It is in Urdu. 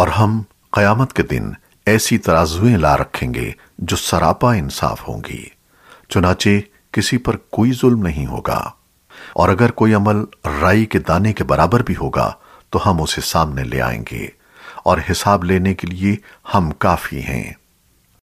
اور ہم قیامت کے دن ایسی ترازویں لا رکھیں گے جو سراپا انصاف ہوں گی۔ چنانچہ کسی پر کوئی ظلم نہیں ہوگا۔ اور اگر کوئی عمل رائی کے دانے کے برابر بھی ہوگا، تو ہم اسے سامنے لے آئیں گے۔ اور حساب لینے کے لیے ہم کافی ہیں۔